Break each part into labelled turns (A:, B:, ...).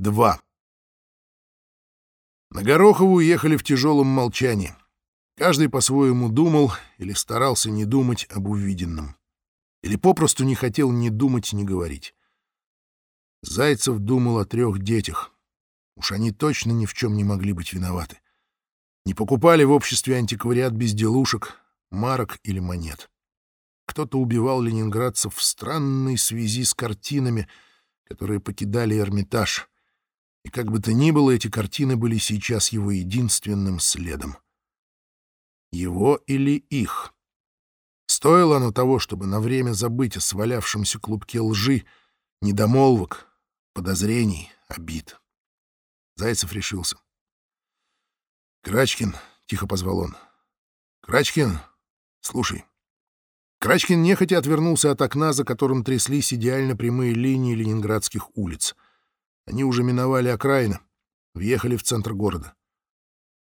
A: 2. На Горохову ехали в тяжелом молчании. Каждый по-своему думал или старался не думать об увиденном. Или попросту не хотел ни думать, ни говорить. Зайцев думал о трех детях. Уж они точно ни в чем не могли быть виноваты. Не покупали в обществе антиквариат безделушек, марок или монет. Кто-то убивал ленинградцев в странной связи с картинами, которые покидали Эрмитаж. И как бы то ни было, эти картины были сейчас его единственным следом. Его или их? Стоило оно того, чтобы на время забыть о свалявшемся клубке лжи, недомолвок, подозрений, обид. Зайцев решился. «Крачкин», — тихо позвал он. «Крачкин, слушай». Крачкин нехотя отвернулся от окна, за которым тряслись идеально прямые линии ленинградских улиц. Они уже миновали окраины, въехали в центр города.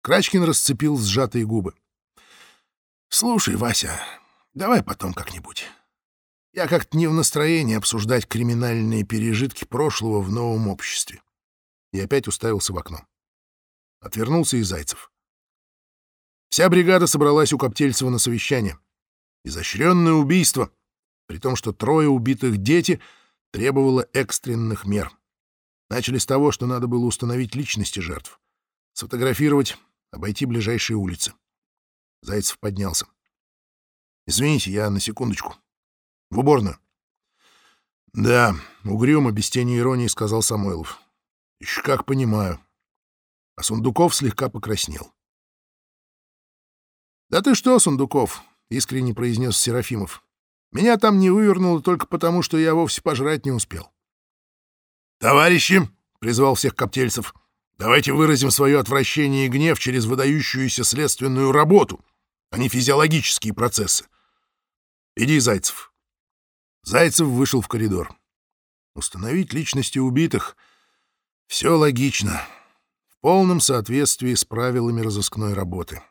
A: Крачкин расцепил сжатые губы. «Слушай, Вася, давай потом как-нибудь. Я как-то не в настроении обсуждать криминальные пережитки прошлого в новом обществе». И опять уставился в окно. Отвернулся и Зайцев. Вся бригада собралась у Коптельцева на совещание. Изощренное убийство, при том, что трое убитых дети, требовало экстренных мер. Начали с того, что надо было установить личности жертв, сфотографировать, обойти ближайшие улицы. Зайцев поднялся. «Извините, я на секундочку. В уборную». «Да», — угрюмо, без тени иронии, сказал Самойлов. «Еще как понимаю». А Сундуков слегка покраснел. «Да ты что, Сундуков?» — искренне произнес Серафимов. «Меня там не вывернуло только потому, что я вовсе пожрать не успел. «Товарищи!» — призвал всех коптельцев. «Давайте выразим свое отвращение и гнев через выдающуюся следственную работу, а не физиологические процессы. Иди, Зайцев». Зайцев вышел в коридор. Установить личности убитых — все логично, в полном соответствии с правилами разыскной работы.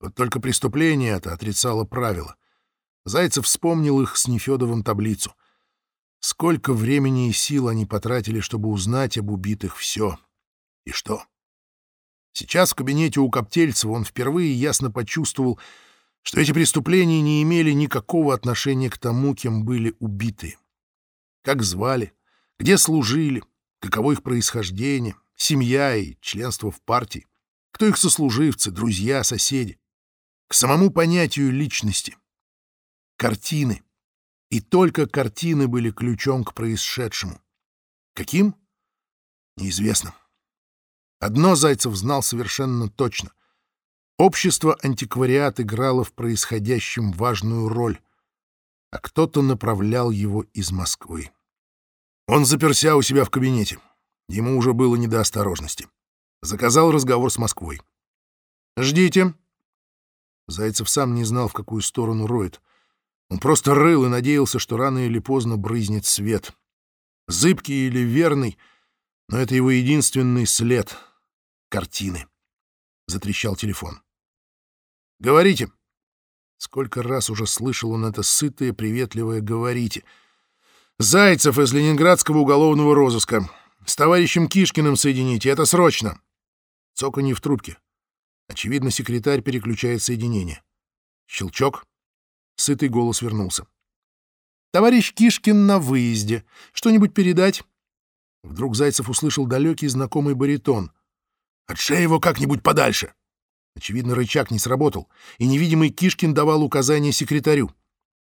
A: Вот только преступление это отрицало правила. Зайцев вспомнил их с Нефедовым таблицу. Сколько времени и сил они потратили, чтобы узнать об убитых все. И что? Сейчас в кабинете у Коптельцева он впервые ясно почувствовал, что эти преступления не имели никакого отношения к тому, кем были убиты. Как звали, где служили, каково их происхождение, семья и членство в партии, кто их сослуживцы, друзья, соседи. К самому понятию личности. Картины — и только картины были ключом к происшедшему. Каким? Неизвестно. Одно Зайцев знал совершенно точно. Общество антиквариат играло в происходящем важную роль, а кто-то направлял его из Москвы. Он заперся у себя в кабинете. Ему уже было не до осторожности. Заказал разговор с Москвой. «Ждите». Зайцев сам не знал, в какую сторону роет. Он просто рыл и надеялся, что рано или поздно брызнет свет. Зыбкий или верный, но это его единственный след — картины. Затрещал телефон. «Говорите». Сколько раз уже слышал он это сытое, приветливое «говорите». «Зайцев из Ленинградского уголовного розыска. С товарищем Кишкиным соедините, это срочно». Цоканье в трубке. Очевидно, секретарь переключает соединение. Щелчок. Сытый голос вернулся. «Товарищ Кишкин на выезде. Что-нибудь передать?» Вдруг Зайцев услышал далекий знакомый баритон. «Отшей его как-нибудь подальше!» Очевидно, рычаг не сработал, и невидимый Кишкин давал указания секретарю.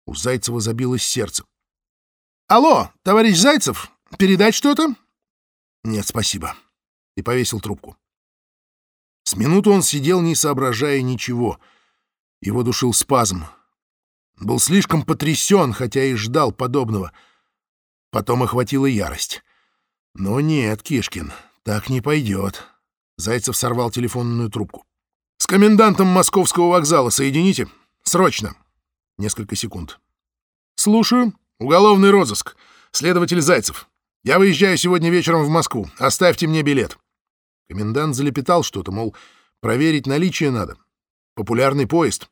A: У Зайцева забилось сердце. «Алло, товарищ Зайцев, передать что-то?» «Нет, спасибо». И повесил трубку. С минуту он сидел, не соображая ничего. Его душил спазм. Был слишком потрясен, хотя и ждал подобного. Потом охватила ярость. «Но нет, Кишкин, так не пойдет». Зайцев сорвал телефонную трубку. «С комендантом московского вокзала соедините. Срочно!» Несколько секунд. «Слушаю. Уголовный розыск. Следователь Зайцев. Я выезжаю сегодня вечером в Москву. Оставьте мне билет». Комендант залепетал что-то, мол, проверить наличие надо. Популярный поезд.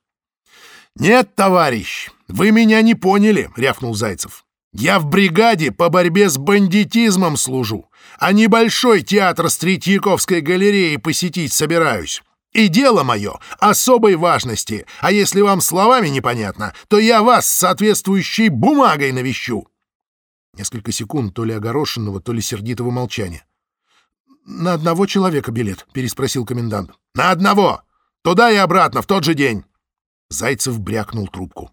A: «Нет, товарищ, вы меня не поняли», — рявкнул Зайцев. «Я в бригаде по борьбе с бандитизмом служу. а небольшой театр с Третьяковской галереей посетить собираюсь. И дело мое особой важности, а если вам словами непонятно, то я вас с соответствующей бумагой навещу. Несколько секунд то ли огорошенного, то ли сердитого молчания. «На одного человека билет?» — переспросил комендант. «На одного! Туда и обратно, в тот же день!» Зайцев брякнул трубку.